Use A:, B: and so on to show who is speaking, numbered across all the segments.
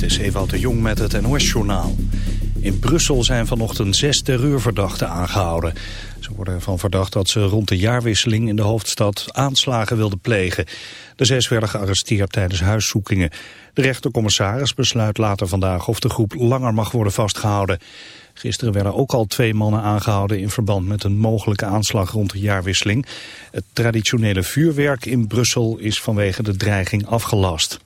A: Dit is Ewout de Jong met het NOS-journaal. In Brussel zijn vanochtend zes terreurverdachten aangehouden. Ze worden ervan verdacht dat ze rond de jaarwisseling in de hoofdstad aanslagen wilden plegen. De zes werden gearresteerd tijdens huiszoekingen. De rechtercommissaris besluit later vandaag of de groep langer mag worden vastgehouden. Gisteren werden ook al twee mannen aangehouden in verband met een mogelijke aanslag rond de jaarwisseling. Het traditionele vuurwerk in Brussel is vanwege de dreiging afgelast.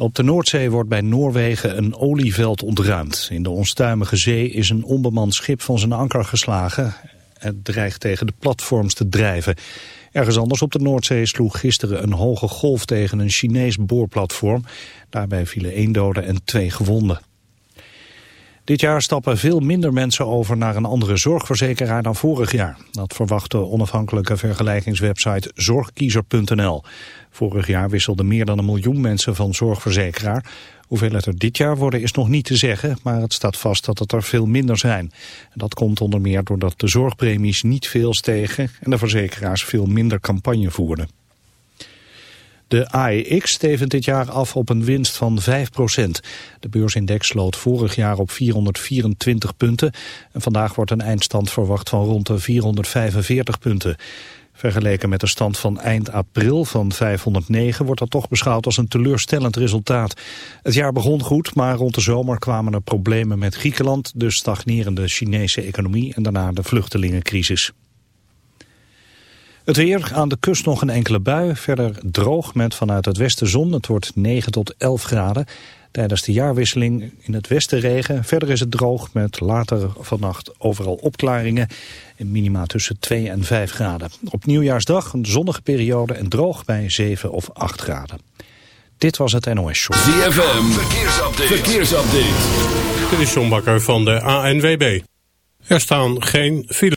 A: Op de Noordzee wordt bij Noorwegen een olieveld ontruimd. In de onstuimige zee is een onbemand schip van zijn anker geslagen. Het dreigt tegen de platforms te drijven. Ergens anders op de Noordzee sloeg gisteren een hoge golf tegen een Chinees boorplatform. Daarbij vielen één dode en twee gewonden. Dit jaar stappen veel minder mensen over naar een andere zorgverzekeraar dan vorig jaar. Dat verwacht de onafhankelijke vergelijkingswebsite zorgkiezer.nl. Vorig jaar wisselden meer dan een miljoen mensen van zorgverzekeraar. Hoeveel het er dit jaar worden is nog niet te zeggen, maar het staat vast dat het er veel minder zijn. Dat komt onder meer doordat de zorgpremies niet veel stegen en de verzekeraars veel minder campagne voerden. De AEX stevend dit jaar af op een winst van 5% De beursindex sloot vorig jaar op 424 punten. En vandaag wordt een eindstand verwacht van rond de 445 punten. Vergeleken met de stand van eind april van 509 wordt dat toch beschouwd als een teleurstellend resultaat. Het jaar begon goed, maar rond de zomer kwamen er problemen met Griekenland, de stagnerende Chinese economie en daarna de vluchtelingencrisis. Het weer, aan de kust nog een enkele bui. Verder droog met vanuit het westen zon. Het wordt 9 tot 11 graden. Tijdens de jaarwisseling in het westen regen. Verder is het droog met later vannacht overal opklaringen. In minima tussen 2 en 5 graden. Op nieuwjaarsdag een zonnige periode en droog bij 7 of 8 graden. Dit was het NOS Show.
B: ZFM, verkeersupdate. verkeersupdate.
C: Dit is John Bakker van de ANWB. Er staan geen files.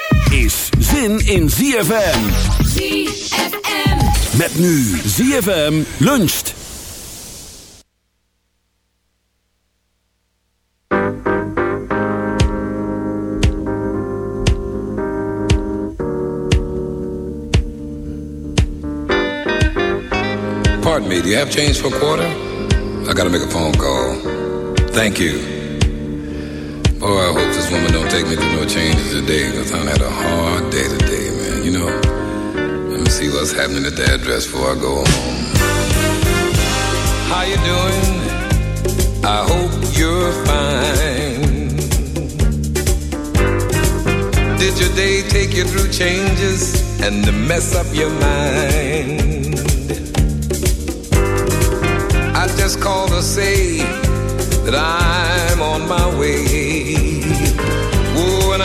B: Is zin in ZFM.
D: ZFM.
B: Met nu ZFM luncht.
E: Pardon me, do you have change for a quarter? I gotta make a phone call. Thank you. Boy, I hope woman don't take me through no changes today, because I've had a hard day today, man. You know, let me see what's happening at the address before I go home. How you doing? I hope you're fine. Did your day take you through changes and mess up your mind? I just called to say that I'm on my way.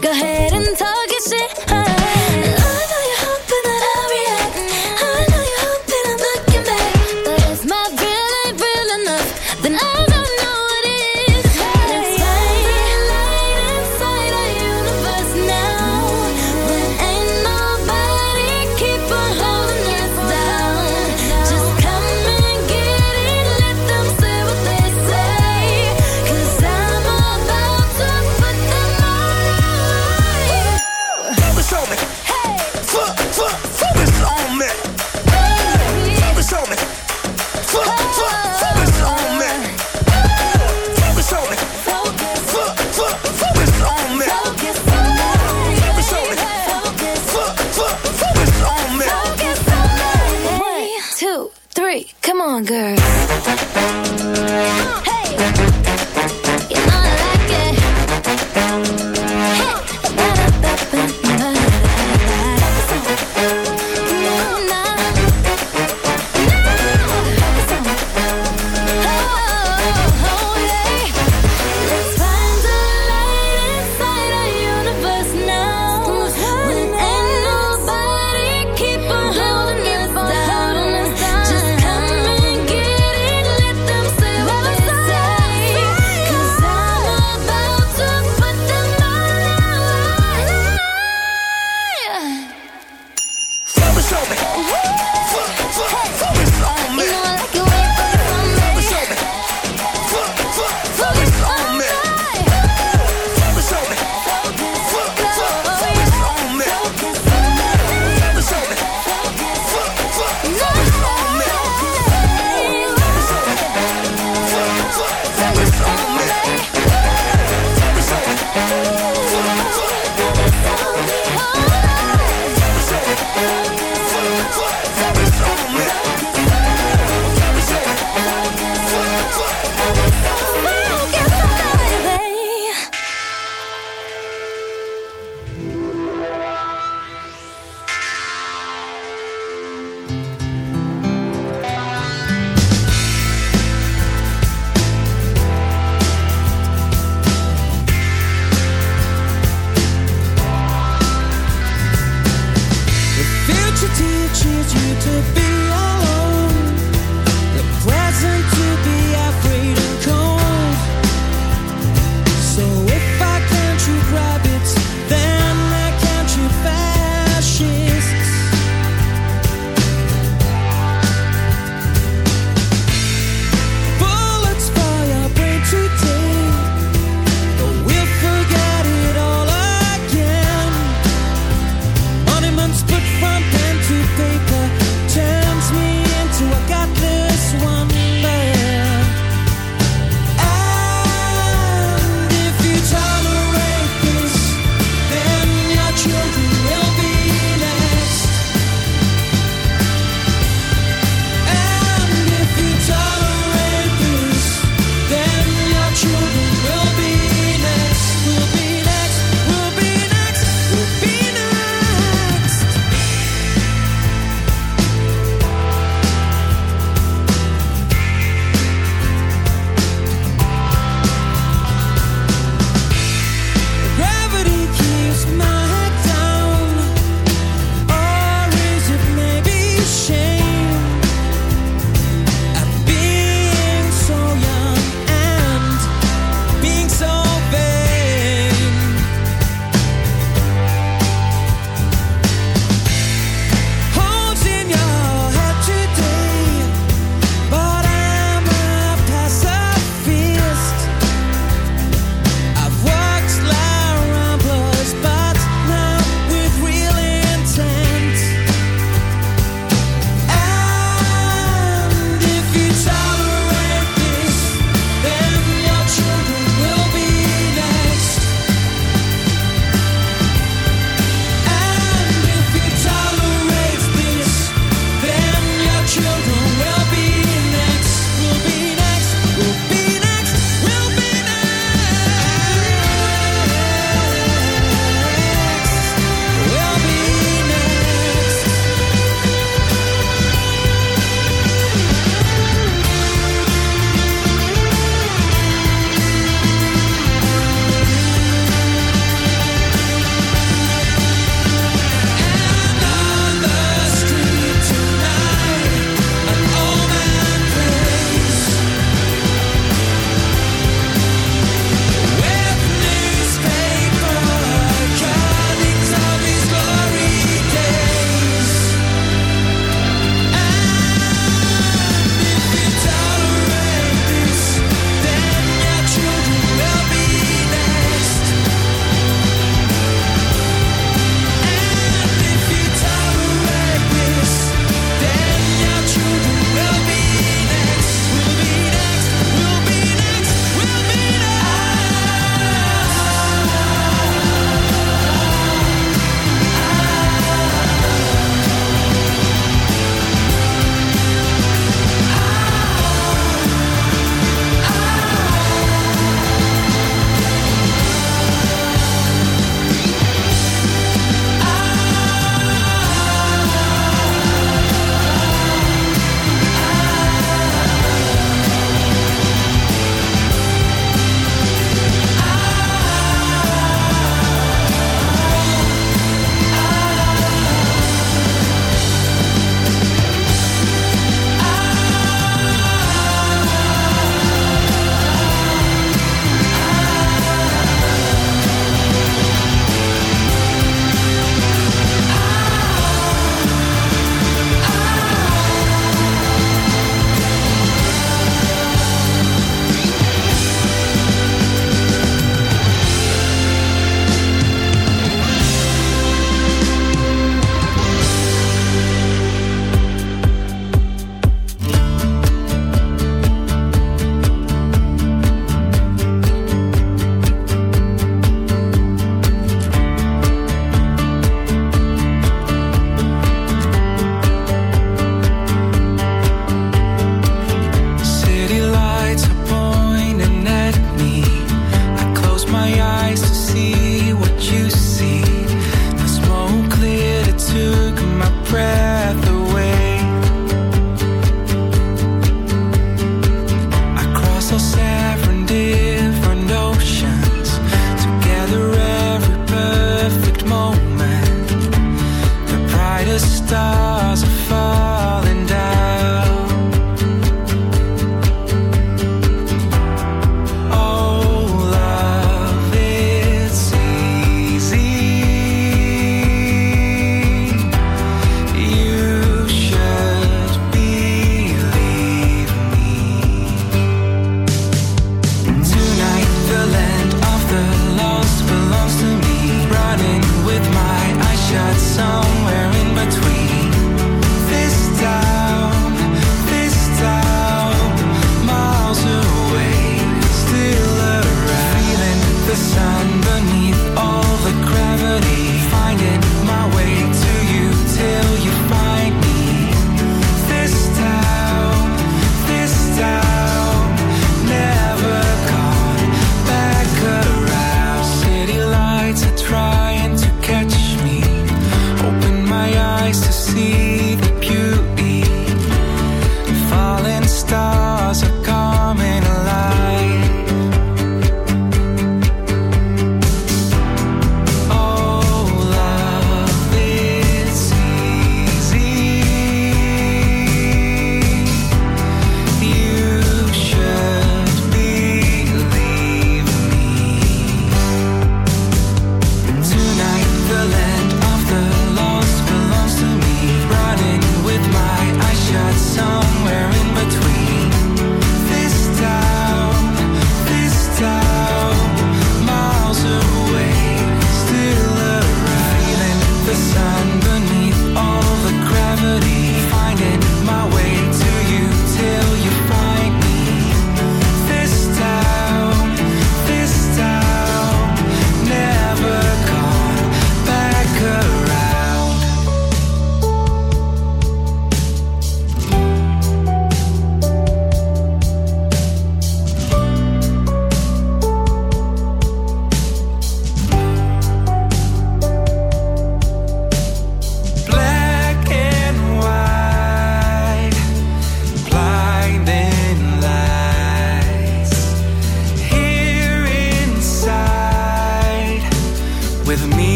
E: Go
F: ahead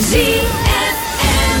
F: ZFM.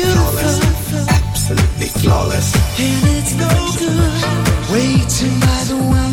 G: flawless, absolutely flawless.
H: And it's no good waiting by the window.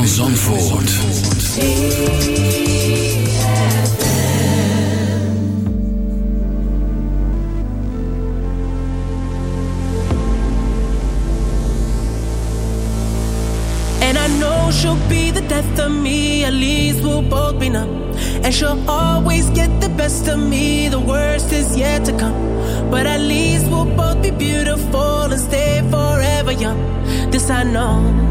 B: van Zandvoort.
D: And I know she'll be the death of me, at least we'll both be numb. And she'll always get the best of me, the worst is yet to come. But at least we'll both be beautiful and stay forever young. This I know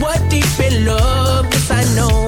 D: we're deep in love, cause I know.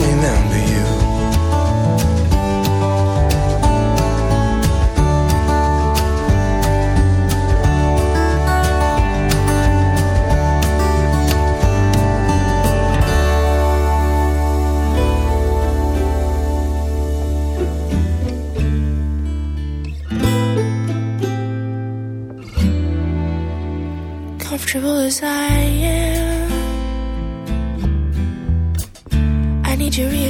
I: Remember you.
J: Comfortable as I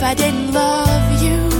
J: If I didn't love you